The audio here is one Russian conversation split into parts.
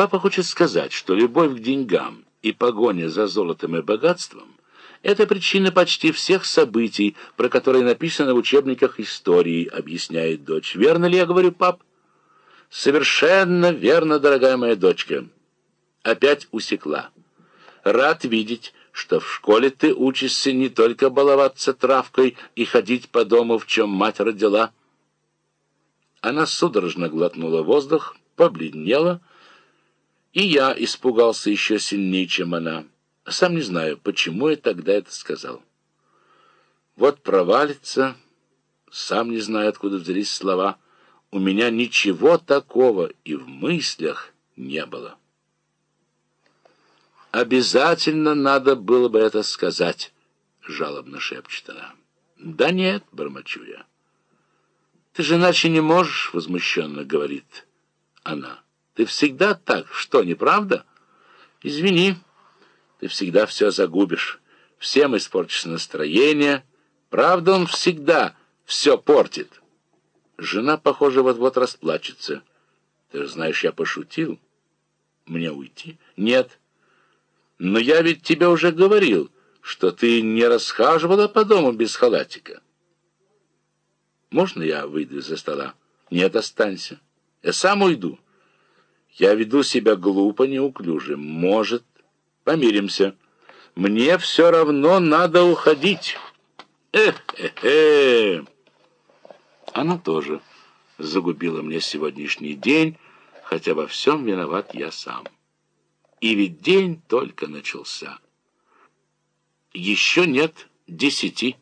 Папа хочет сказать, что любовь к деньгам и погоня за золотом и богатством — это причина почти всех событий, про которые написано в учебниках истории, объясняет дочь. Верно ли я говорю, пап? Совершенно верно, дорогая моя дочка. Опять усекла. Рад видеть, что в школе ты учишься не только баловаться травкой и ходить по дому, в чем мать родила. Она судорожно глотнула воздух, побледнела, и я испугался еще сильнее, чем она. Сам не знаю, почему я тогда это сказал. Вот провалится, сам не знаю, откуда взялись слова. У меня ничего такого и в мыслях не было. «Обязательно надо было бы это сказать», — жалобно шепчет она. «Да нет», — бормочу я. «Ты же иначе не можешь», — возмущенно говорит она. «Ты всегда так, что, неправда?» «Извини, ты всегда все загубишь. Всем испортишь настроение. Правда, он всегда все портит». Жена, похоже, вот-вот расплачется. «Ты же знаешь, я пошутил. Мне уйти?» «Нет». Но я ведь тебе уже говорил, что ты не расхаживала по дому без халатика. Можно я выйду из-за стола? Нет, останься. Я сам уйду. Я веду себя глупо, неуклюже. Может, помиримся. Мне все равно надо уходить. Эх-эх-эх. Она тоже загубила мне сегодняшний день, хотя во всем виноват я сам. И ведь день только начался. Еще нет десяти.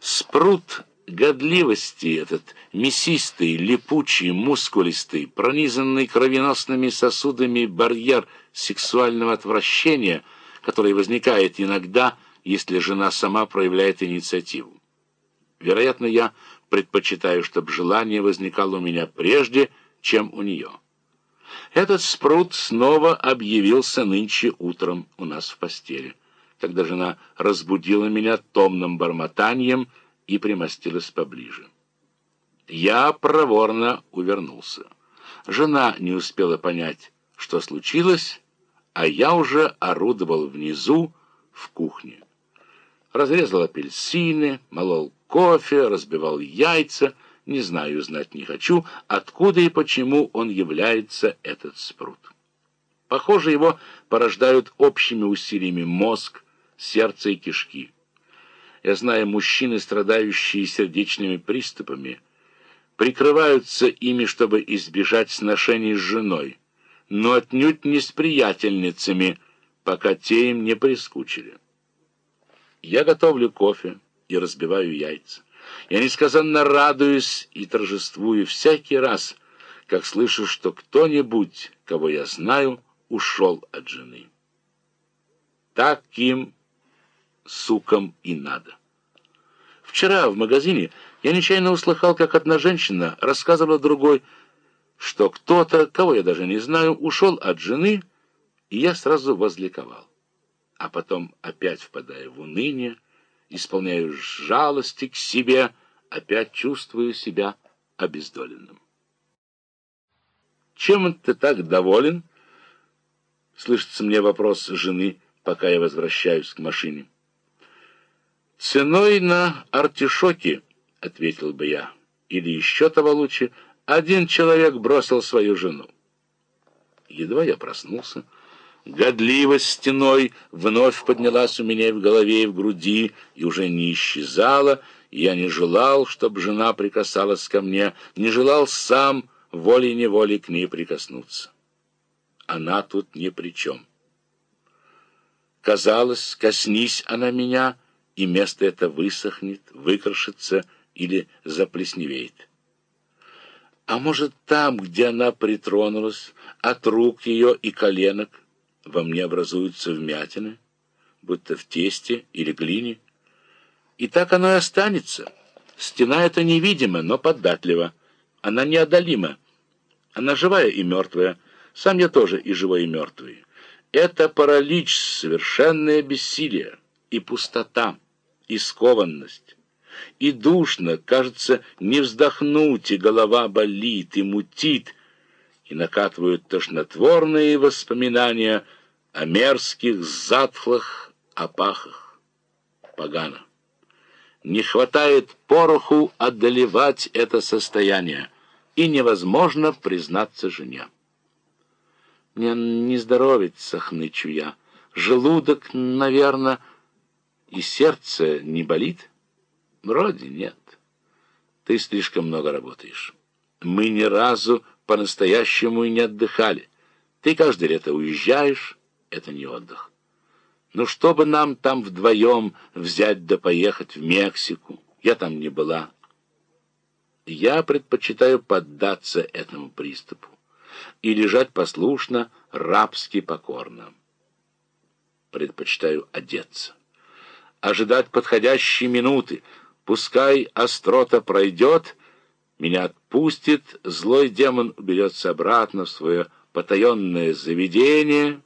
Спрут годливости этот, мясистый, липучий, мускулистый, пронизанный кровеносными сосудами барьер сексуального отвращения, который возникает иногда, если жена сама проявляет инициативу. Вероятно, я предпочитаю, чтобы желание возникало у меня прежде, чем у нее. Этот спрут снова объявился нынче утром у нас в постели, когда жена разбудила меня томным бормотанием и примостилась поближе. Я проворно увернулся. Жена не успела понять, что случилось, а я уже орудовал внизу, в кухне. Разрезал апельсины, молол кофе, разбивал яйца — не знаю, знать не хочу, откуда и почему он является этот спрут. Похоже, его порождают общими усилиями мозг, сердце и кишки. Я знаю, мужчины, страдающие сердечными приступами, прикрываются ими, чтобы избежать сношений с женой, но отнюдь не с приятельницами, пока те им не прискучили. Я готовлю кофе и разбиваю яйца. Я несказанно радуюсь и торжествую всякий раз, как слышу, что кто-нибудь, кого я знаю, ушел от жены. Так им, сукам, и надо. Вчера в магазине я нечаянно услыхал, как одна женщина рассказывала другой, что кто-то, кого я даже не знаю, ушел от жены, и я сразу возликовал. А потом опять впадаю в уныние, исполняю жалости к себе, опять чувствую себя обездоленным. «Чем ты так доволен?» — слышится мне вопрос жены, пока я возвращаюсь к машине. «Ценой на артишоки», — ответил бы я, — «или еще того лучше, один человек бросил свою жену». Едва я проснулся, — Годливость стеной вновь поднялась у меня в голове и в груди, и уже не исчезала, я не желал, чтобы жена прикасалась ко мне, не желал сам волей-неволей к ней прикоснуться. Она тут ни при чем. Казалось, коснись она меня, и место это высохнет, выкрошится или заплесневеет. А может, там, где она притронулась, от рук ее и коленок, во мне образуются вмятины, будто в тесте или глине. И так оно и останется. Стена эта невидима, но податлива. Она неодолима. Она живая и мертвая. Сам я тоже и живой, и мертвый. Это паралич, совершенное бессилие, и пустота, и скованность. И душно, кажется, не вздохнуть, и голова болит, и мутит, и накатывают тошнотворные воспоминания о мерзких затхлых опахах. Погано. Не хватает пороху одолевать это состояние, и невозможно признаться жене. Мне не здоровится, хнычу я. Желудок, наверное, и сердце не болит? Вроде нет. Ты слишком много работаешь. Мы ни разу по-настоящему и не отдыхали. Ты каждое лето уезжаешь, это не отдых. Ну, чтобы нам там вдвоем взять да поехать в Мексику? Я там не была. Я предпочитаю поддаться этому приступу и лежать послушно, рабски покорно. Предпочитаю одеться. Ожидать подходящей минуты. Пускай острота пройдет, меня отпустит, злой демон уберется обратно в свое потаенное заведение.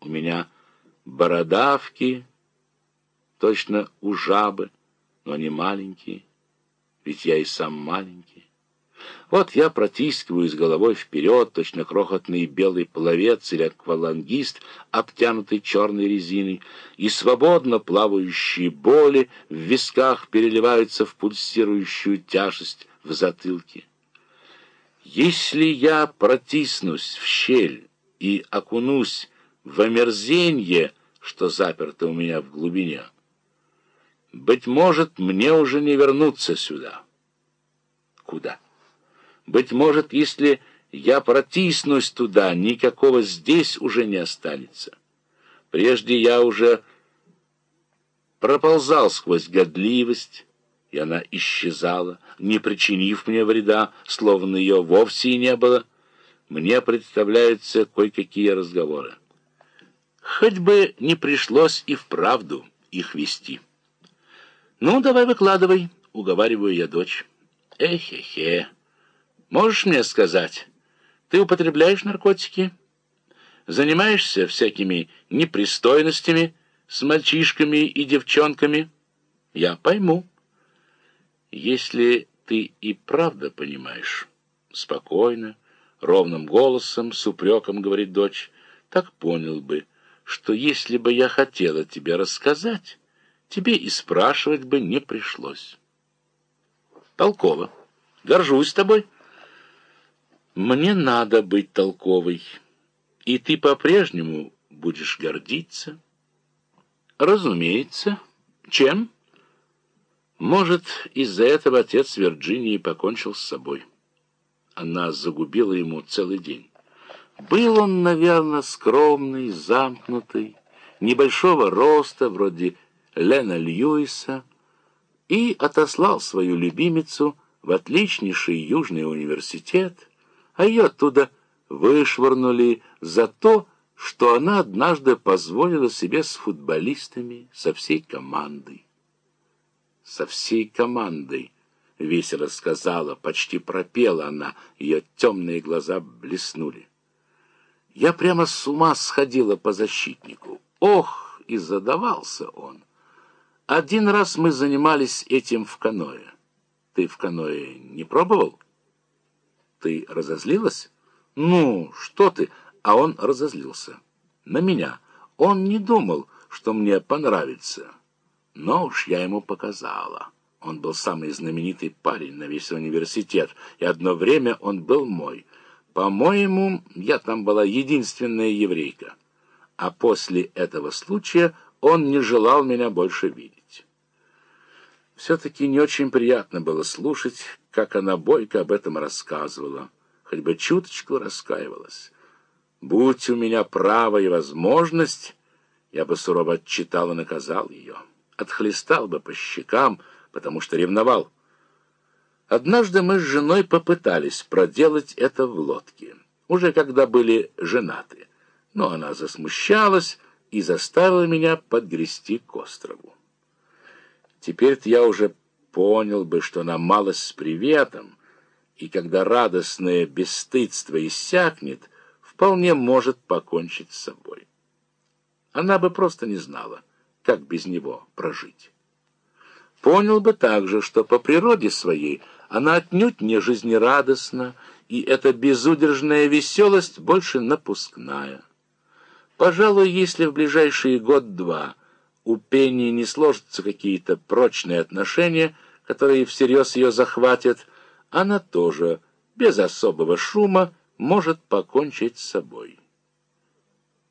У меня бородавки, точно у жабы, но они маленькие, ведь я и сам маленький. Вот я протискиваюсь головой вперед, точно крохотный белый пловец или аквалангист, обтянутый черной резиной, и свободно плавающие боли в висках переливаются в пульсирующую тяжесть в затылке. Если я протиснусь в щель и окунусь в омерзенье, что заперто у меня в глубине, быть может, мне уже не вернуться сюда. Куда? Быть может, если я протиснусь туда, никакого здесь уже не останется. Прежде я уже проползал сквозь годливость, и она исчезала, не причинив мне вреда, словно ее вовсе и не было. Мне представляются кое-какие разговоры. Хоть бы не пришлось и вправду их вести. «Ну, давай выкладывай», — уговариваю я дочь. «Эхе-хе». Можешь мне сказать, ты употребляешь наркотики? Занимаешься всякими непристойностями с мальчишками и девчонками? Я пойму. Если ты и правда понимаешь, спокойно, ровным голосом, с упреком говорит дочь, так понял бы, что если бы я хотела тебе рассказать, тебе и спрашивать бы не пришлось. Толково. Горжусь тобой. Мне надо быть толковой, и ты по-прежнему будешь гордиться. Разумеется. Чем? Может, из-за этого отец Вирджинии покончил с собой. Она загубила ему целый день. Был он, наверное, скромный, замкнутый, небольшого роста, вроде Лена Льюиса, и отослал свою любимицу в отличнейший Южный университет, а ее оттуда вышвырнули за то, что она однажды позволила себе с футболистами, со всей командой. Со всей командой, весело сказала, почти пропела она, ее темные глаза блеснули. Я прямо с ума сходила по защитнику. Ох, и задавался он. Один раз мы занимались этим в каное. Ты в каное не пробовал? Ты разозлилась? Ну, что ты? А он разозлился. На меня. Он не думал, что мне понравится. Но уж я ему показала. Он был самый знаменитый парень на весь университет, и одно время он был мой. По-моему, я там была единственная еврейка. А после этого случая он не желал меня больше видеть. Все-таки не очень приятно было слушать, как она бойко об этом рассказывала, хоть бы чуточку раскаивалась. Будь у меня право и возможность, я бы сурово отчитал и наказал ее. Отхлестал бы по щекам, потому что ревновал. Однажды мы с женой попытались проделать это в лодке, уже когда были женаты. Но она засмущалась и заставила меня подгрести к острову. Теперь-то я уже понял бы, что она малость с приветом, и когда радостное бесстыдство иссякнет, вполне может покончить с собой. Она бы просто не знала, как без него прожить. Понял бы также, что по природе своей она отнюдь не жизнерадостна и эта безудержная веселость больше напускная. Пожалуй, если в ближайшие год-два у Пенни не сложатся какие-то прочные отношения, которые всерьез ее захватят, она тоже, без особого шума, может покончить с собой.